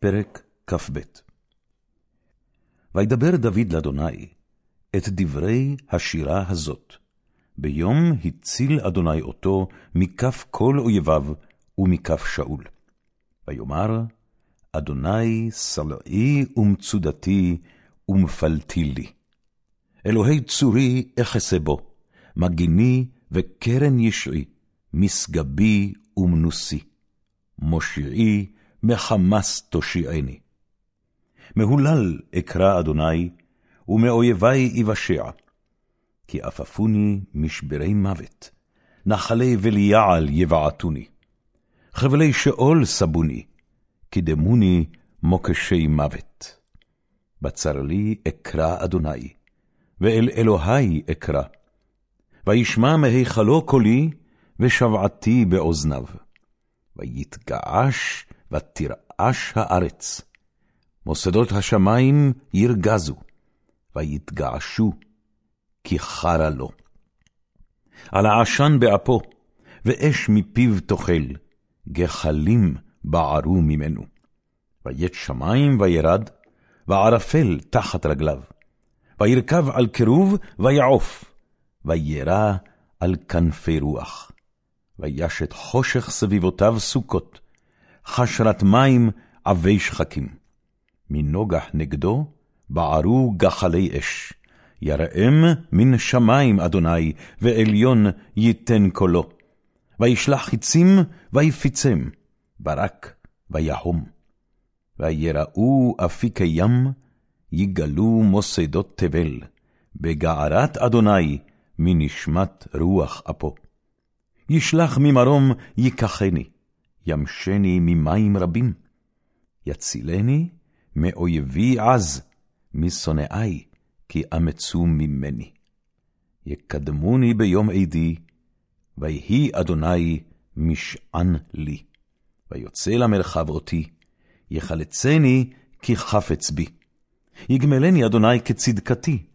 פרק כ"ב וידבר דוד לאדוני את דברי השירה הזאת, ביום הציל אדוני אותו מכף כל אויביו ומכף שאול. ויאמר, אדוני סלעי ומצודתי ומפלתי לי. אלוהי צורי אחסה בו, מגיני וקרן ישעי, משגבי ומנוסי. מושיעי מחמס תושיעני. מהולל אקרא אדוני, ומאויבי יבשע. כי עפפוני משברי מוות, נחלי וליעל יבעטוני. חבלי שאול סבוני, קידמוני מוקשי מוות. בצר לי אקרא אדוני, ואל אלוהי אקרא. וישמע מהיכלו קולי, ושבעתי באוזניו. ויתגעש ותרעש הארץ. מוסדות השמים ירגזו, ויתגעשו, כי חרה לו. על העשן באפו, ואש מפיו תאכל, גחלים בערו ממנו. ויית שמים וירד, וערפל תחת רגליו. וירכב על קירוב, ויעוף, וירא על כנפי רוח. וישת חושך סביבותיו סוכות, חשרת מים עבי שחקים. מנוגח נגדו בערו גחלי אש. יראם מן שמים אדוני, ועליון ייתן קולו. וישלח חיצים, ויפיצם, ברק, ויהום. ויראו אפיקי ים, יגלו מוסדות תבל, בגערת אדוני, מנשמת רוח אפו. ישלח ממרום ייקחני, ימשני ממים רבים. יצילני מאויבי עז, משונאי, כי אמצו ממני. יקדמוני ביום עדי, ויהי אדוני משען לי. ויוצא למרחב אותי, יחלצני כי חפץ בי. יגמלני אדוני כצדקתי,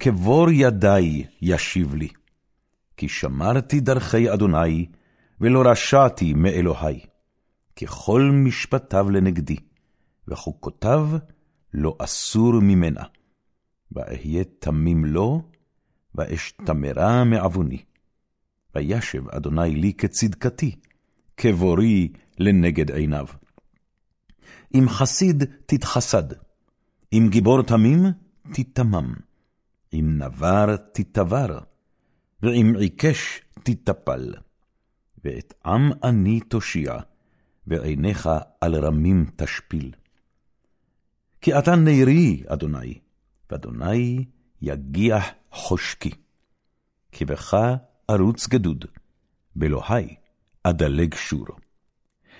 כבור ידי ישיב לי. כי שמרתי דרכי אדוני, ולא רשעתי מאלוהי. ככל משפטיו לנגדי, וחוקותיו לא אסור ממנה. ואהיה תמים לו, ואשתמרה מעווני. וישב אדוני לי כצדקתי, כבורי לנגד עיניו. אם חסיד תתחסד, אם גיבור תמים תתמם, אם נבר תתבר, ועם עיקש תטפל. ואת עם אני תושיע, ועיניך על רמים תשפיל. כי אתה נרי, אדוני, ואדוני יגיח חושקי. כי בך ארוץ גדוד, באלוהי אדלג שור.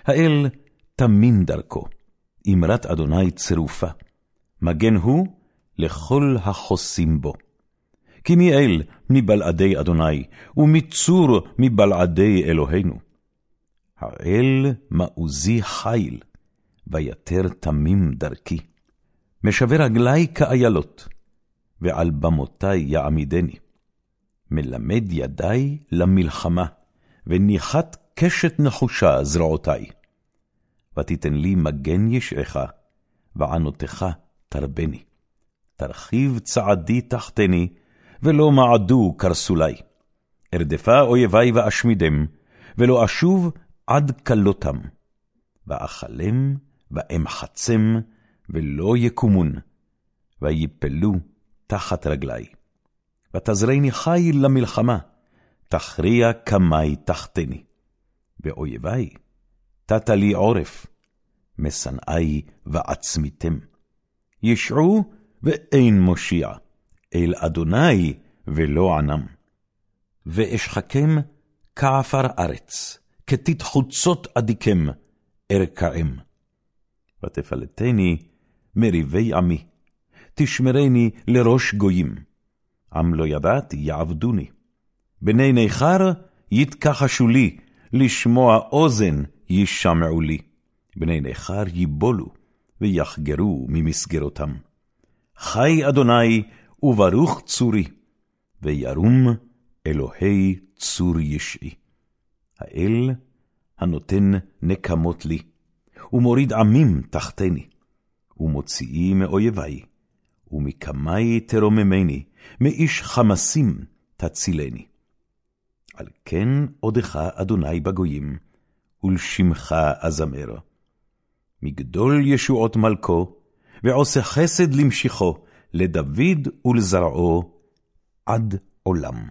האל תמים דרכו, אמרת אדוני צרופה, מגן הוא לכל החוסים בו. כי מי אל מבלעדי אדוני, ומצור מבלעדי אלוהינו. האל מעוזי חיל, ויתר תמים דרכי. משווה רגלי כאיילות, ועל במותי יעמידני. מלמד ידי למלחמה, וניחת קשת נחושה זרועותי. ותיתן לי מגן ישעך, וענותך תרבני. תרחיב צעדי תחתני, ולא מעדו קרסולי. ארדפה אויבי ואשמידם, ולא אשוב עד כלותם. ואכלם, ואמחצם, ולא יקומון, ויפלו תחת רגלי. ותזרני חיל למלחמה, תכריע קמי תחתני. ואויבי, תת לי עורף, משנאי ועצמיתם. ישעו ואין מושיע, אל אדוני ולא ענם. ואשחקם כעפר ארץ, כתית חוצות אדיקם, ארכאם. ותפלטני מריבי עמי, תשמרני לראש גויים. עם לא ידעתי יעבדוני. בני נכר יתכחשו לי, לשמוע אוזן ישמעו לי. בני נכר ייבולו, ויחגרו ממסגרותם. חי אדוני, וברוך צורי, וירום אלוהי צור ישעי. האל הנותן נקמות לי, ומוריד עמים תחתני, ומוציאי מאויבי, ומקמי תרוממני, מאיש חמסים תצילני. על כן עודך אדוני בגויים, ולשמך אזמר. מגדול ישועות מלכו, ועושה חסד למשיחו, לדוד ולזרעו, עד עולם.